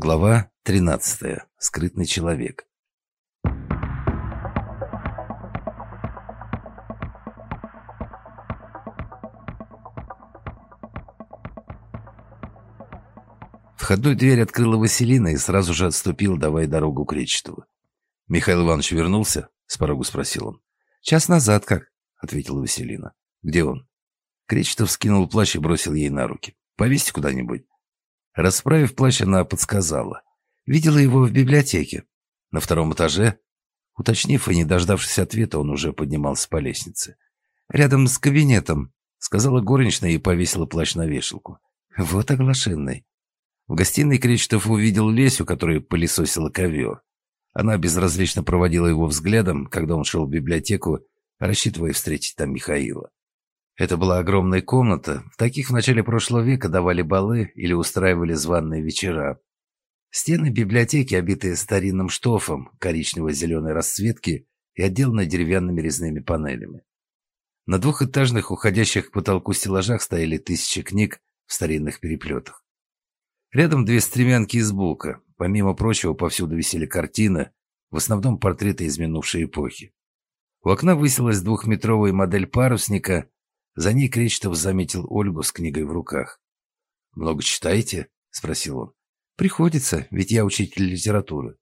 Глава 13. Скрытный человек. Входную дверь открыла Василина и сразу же отступил, давая дорогу Кречетову. «Михаил Иванович вернулся?» — с порогу спросил он. «Час назад как?» — ответила Василина. «Где он?» Кречетов скинул плащ и бросил ей на руки. «Повесьте куда-нибудь». Расправив плащ, она подсказала. Видела его в библиотеке. На втором этаже. Уточнив и не дождавшись ответа, он уже поднимался по лестнице. «Рядом с кабинетом», — сказала горничная и повесила плащ на вешалку. «Вот оглашенный». В гостиной Кречетов увидел Лесю, которая пылесосила ковер. Она безразлично проводила его взглядом, когда он шел в библиотеку, рассчитывая встретить там Михаила. Это была огромная комната. В таких в начале прошлого века давали балы или устраивали званные вечера. Стены библиотеки, обитые старинным штофом коричнево-зеленой расцветки и отделаны деревянными резными панелями. На двухэтажных, уходящих к потолку стеллажах стояли тысячи книг в старинных переплетах. Рядом две стремянки из бука. Помимо прочего, повсюду висели картины, в основном портреты из минувшей эпохи. У окна высилась двухметровая модель парусника. За ней Кречетов заметил Ольгу с книгой в руках. «Много читаете?» — спросил он. «Приходится, ведь я учитель литературы».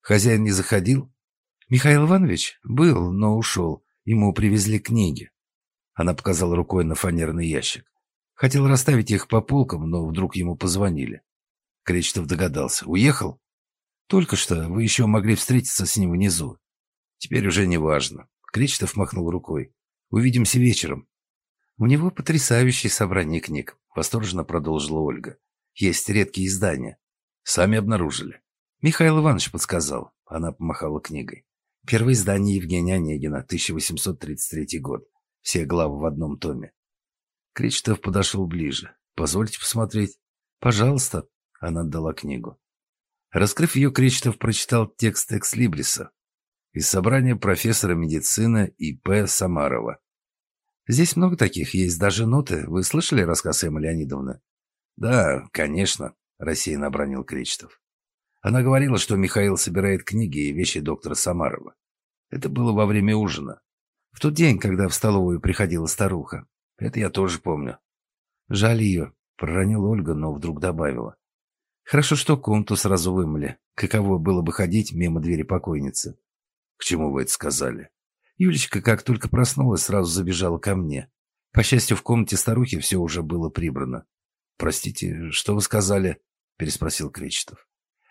«Хозяин не заходил?» «Михаил Иванович был, но ушел. Ему привезли книги». Она показала рукой на фанерный ящик. Хотел расставить их по полкам, но вдруг ему позвонили. Кречетов догадался. «Уехал?» «Только что. Вы еще могли встретиться с ним внизу». «Теперь уже не важно». Кречетов махнул рукой. «Увидимся вечером». «У него потрясающее собрание книг», — восторженно продолжила Ольга. «Есть редкие издания». «Сами обнаружили». «Михаил Иванович подсказал». Она помахала книгой. Первое издание Евгения Онегина, 1833 год. Все главы в одном томе. Кречетов подошел ближе. «Позвольте посмотреть». «Пожалуйста». Она отдала книгу. Раскрыв ее, Кречетов прочитал текст экслибриса из собрания профессора медицины И.П. Самарова. «Здесь много таких, есть даже ноты. Вы слышали рассказ Эммы Леонидовны?» «Да, конечно», — рассеянно обронил Кречетов. Она говорила, что Михаил собирает книги и вещи доктора Самарова. Это было во время ужина. В тот день, когда в столовую приходила старуха. Это я тоже помню. Жаль ее, проронила Ольга, но вдруг добавила. Хорошо, что комнату сразу вымыли. Каково было бы ходить мимо двери покойницы. К чему вы это сказали? Юлечка, как только проснулась, сразу забежала ко мне. По счастью, в комнате старухи все уже было прибрано. «Простите, что вы сказали?» – переспросил Кречетов.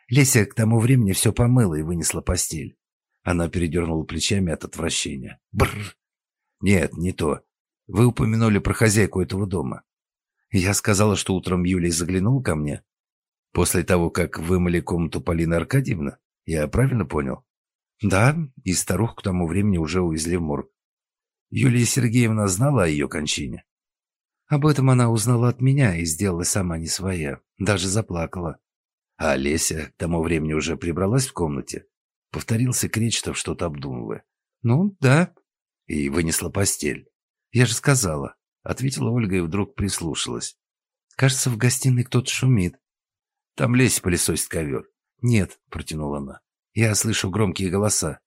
Леся к тому времени все помыла и вынесла постель. Она передернула плечами от отвращения. Бррр. Нет, не то. Вы упомянули про хозяйку этого дома. Я сказала, что утром Юлия заглянул ко мне. После того, как вымыли комнату Полины Аркадьевны? Я правильно понял? Да, и старуху к тому времени уже увезли в морг. Юлия Сергеевна знала о ее кончине. Об этом она узнала от меня и сделала сама не своя. Даже заплакала. А Олеся к тому времени уже прибралась в комнате. Повторился Кречетов, что-то обдумывая. Ну, да. И вынесла постель. «Я же сказала», — ответила Ольга и вдруг прислушалась. «Кажется, в гостиной кто-то шумит». «Там лезь пылесосит ковер». «Нет», — протянула она. «Я слышу громкие голоса».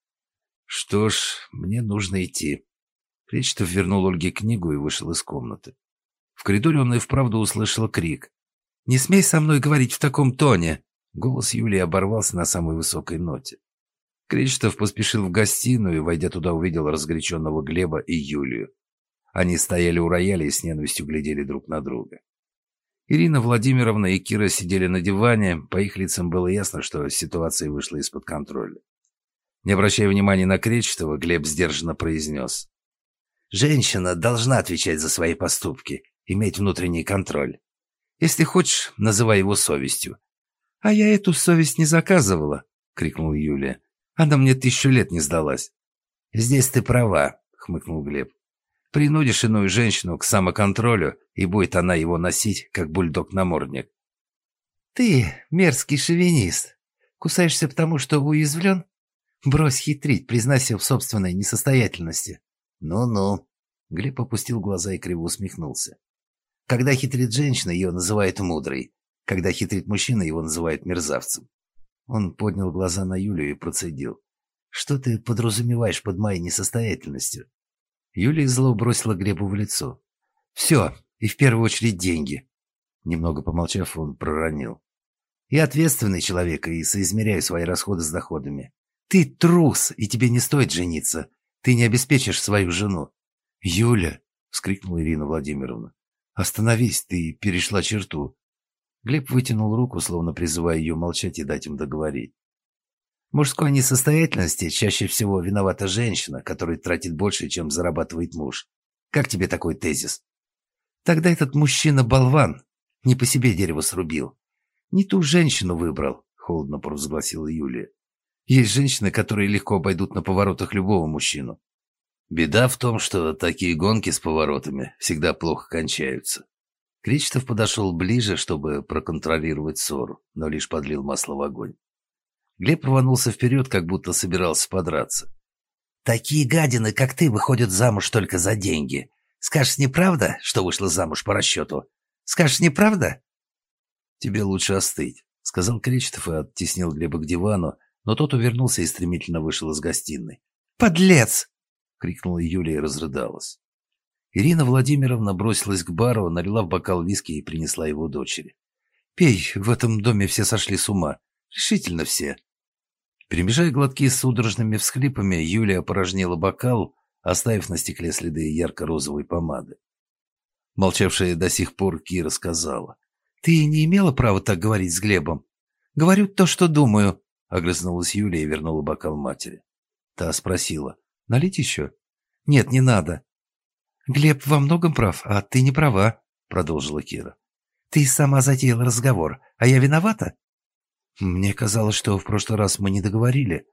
«Что ж, мне нужно идти». Кречетов вернул Ольге книгу и вышел из комнаты. В коридоре он и вправду услышал крик. «Не смей со мной говорить в таком тоне!» Голос Юлии оборвался на самой высокой ноте. Кречетов поспешил в гостиную и, войдя туда, увидел разгоряченного Глеба и Юлию. Они стояли у рояля и с ненавистью глядели друг на друга. Ирина Владимировна и Кира сидели на диване. По их лицам было ясно, что ситуация вышла из-под контроля. Не обращая внимания на Кречетова, Глеб сдержанно произнес. «Женщина должна отвечать за свои поступки, иметь внутренний контроль. Если хочешь, называй его совестью». «А я эту совесть не заказывала», — крикнул Юлия. «Она мне тысячу лет не сдалась». «Здесь ты права», — хмыкнул Глеб. Принудишь иную женщину к самоконтролю, и будет она его носить, как бульдог-намордник. «Ты мерзкий шовинист. Кусаешься потому, что уязвлен? Брось хитрить, признайся в собственной несостоятельности». «Ну-ну». Глеб опустил глаза и криво усмехнулся. «Когда хитрит женщина, ее называют мудрой. Когда хитрит мужчина, его называют мерзавцем. Он поднял глаза на Юлю и процедил. «Что ты подразумеваешь под моей несостоятельностью?» Юлия зло бросила Глебу в лицо. «Все, и в первую очередь деньги». Немного помолчав, он проронил. «Я ответственный человек и соизмеряю свои расходы с доходами. Ты трус, и тебе не стоит жениться. Ты не обеспечишь свою жену». «Юля!» — вскрикнула Ирина Владимировна. «Остановись, ты перешла черту». Глеб вытянул руку, словно призывая ее молчать и дать им договорить. Мужской несостоятельности чаще всего виновата женщина, которая тратит больше, чем зарабатывает муж. Как тебе такой тезис? Тогда этот мужчина-болван не по себе дерево срубил. Не ту женщину выбрал, холодно провозгласила Юлия. Есть женщины, которые легко обойдут на поворотах любого мужчину. Беда в том, что такие гонки с поворотами всегда плохо кончаются. Кречетов подошел ближе, чтобы проконтролировать ссору, но лишь подлил масло в огонь. Глеб рванулся вперед, как будто собирался подраться. «Такие гадины, как ты, выходят замуж только за деньги. Скажешь, неправда, что вышла замуж по расчету? Скажешь, неправда?» «Тебе лучше остыть», — сказал Кречетов и оттеснил Глеба к дивану, но тот увернулся и стремительно вышел из гостиной. «Подлец!» — крикнула Юлия и разрыдалась. Ирина Владимировна бросилась к бару, налила в бокал виски и принесла его дочери. «Пей, в этом доме все сошли с ума. Решительно все». Перемежая глотки судорожными всхлипами, Юлия опорожнила бокал, оставив на стекле следы ярко-розовой помады. Молчавшая до сих пор Кира сказала. «Ты не имела права так говорить с Глебом. Говорю то, что думаю», — огрызнулась Юлия и вернула бокал матери. Та спросила. «Налить еще?» «Нет, не надо». «Глеб во многом прав, а ты не права», — продолжила Кира. «Ты сама затеяла разговор, а я виновата?» «Мне казалось, что в прошлый раз мы не договорили».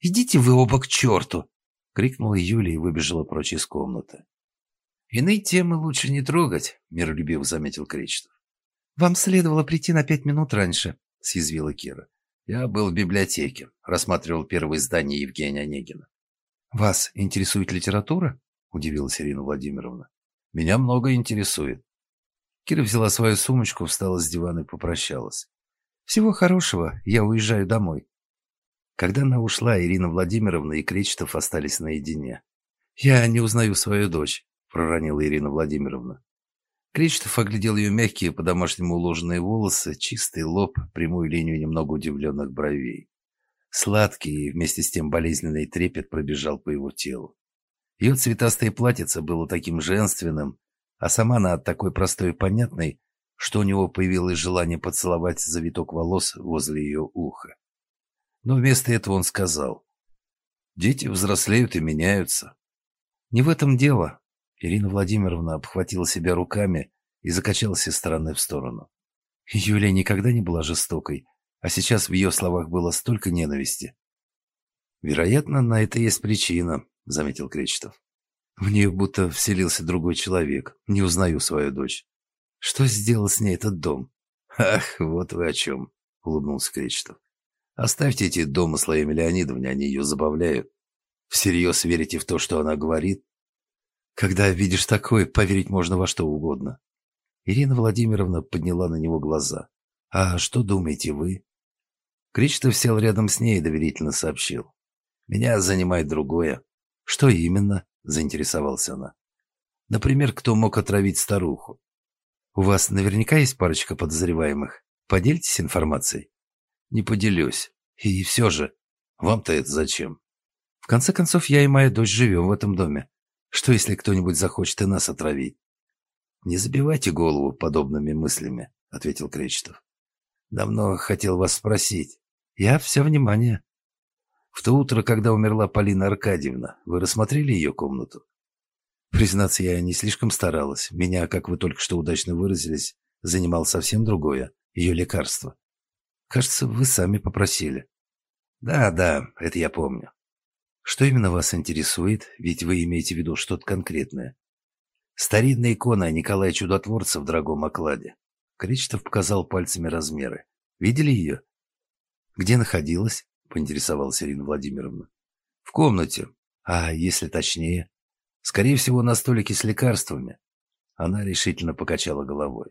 «Идите вы оба к черту!» — крикнула Юля и выбежала прочь из комнаты. «Иные темы лучше не трогать», — миролюбиво заметил Кречетов. «Вам следовало прийти на пять минут раньше», — съязвила Кира. «Я был в библиотеке, рассматривал первое издание Евгения Онегина». «Вас интересует литература?» — удивилась Ирина Владимировна. «Меня много интересует». Кира взяла свою сумочку, встала с дивана и попрощалась. Всего хорошего, я уезжаю домой. Когда она ушла, Ирина Владимировна и Кречетов остались наедине. «Я не узнаю свою дочь», — проронила Ирина Владимировна. Кречетов оглядел ее мягкие, по-домашнему уложенные волосы, чистый лоб, прямую линию немного удивленных бровей. Сладкий и вместе с тем болезненный трепет пробежал по его телу. Ее цветастое платьице было таким женственным, а сама она такой простой и понятной, что у него появилось желание поцеловать завиток волос возле ее уха. Но вместо этого он сказал, «Дети взрослеют и меняются». «Не в этом дело». Ирина Владимировна обхватила себя руками и закачалась из стороны в сторону. Юлия никогда не была жестокой, а сейчас в ее словах было столько ненависти. «Вероятно, на это есть причина», — заметил Кречетов. «В нее будто вселился другой человек. Не узнаю свою дочь. Что сделал с ней этот дом? Ах, вот вы о чем, улыбнулся Кречетов. Оставьте эти домыслы Эмили Леонидовне, они ее забавляют. Всерьез верите в то, что она говорит? Когда видишь такое, поверить можно во что угодно. Ирина Владимировна подняла на него глаза. «А что думаете вы?» Кречетов сел рядом с ней и доверительно сообщил. «Меня занимает другое». «Что именно?» – заинтересовалась она. «Например, кто мог отравить старуху? У вас наверняка есть парочка подозреваемых. Поделитесь информацией? Не поделюсь. И все же, вам-то это зачем? В конце концов, я и моя дочь живем в этом доме. Что, если кто-нибудь захочет и нас отравить? Не забивайте голову подобными мыслями, ответил Кречетов. Давно хотел вас спросить. Я все внимание. В то утро, когда умерла Полина Аркадьевна, вы рассмотрели ее комнату? Признаться, я не слишком старалась. Меня, как вы только что удачно выразились, занимал совсем другое — ее лекарство. Кажется, вы сами попросили. Да, да, это я помню. Что именно вас интересует, ведь вы имеете в виду что-то конкретное? Старинная икона Николая Чудотворца в дорогом окладе. Кречетов показал пальцами размеры. Видели ее? Где находилась? Поинтересовалась Ирина Владимировна. В комнате. А если точнее? Скорее всего, на столике с лекарствами. Она решительно покачала головой.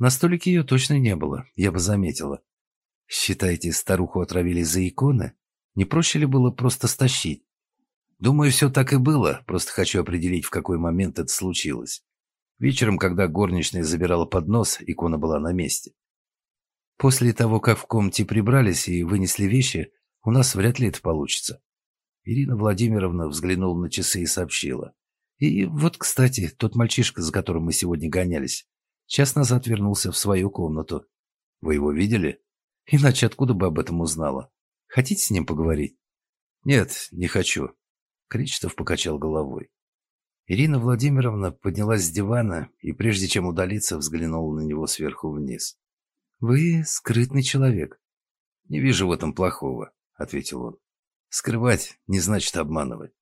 На столике ее точно не было, я бы заметила. Считаете, старуху отравили за иконы? Не проще ли было просто стащить? Думаю, все так и было, просто хочу определить, в какой момент это случилось. Вечером, когда горничная забирала поднос, икона была на месте. После того, как в комнате прибрались и вынесли вещи, у нас вряд ли это получится. Ирина Владимировна взглянула на часы и сообщила. И вот, кстати, тот мальчишка, за которым мы сегодня гонялись, час назад вернулся в свою комнату. Вы его видели? Иначе откуда бы об этом узнала? Хотите с ним поговорить? Нет, не хочу. Кречетов покачал головой. Ирина Владимировна поднялась с дивана и, прежде чем удалиться, взглянула на него сверху вниз. «Вы скрытный человек». «Не вижу в этом плохого», — ответил он. «Скрывать не значит обманывать.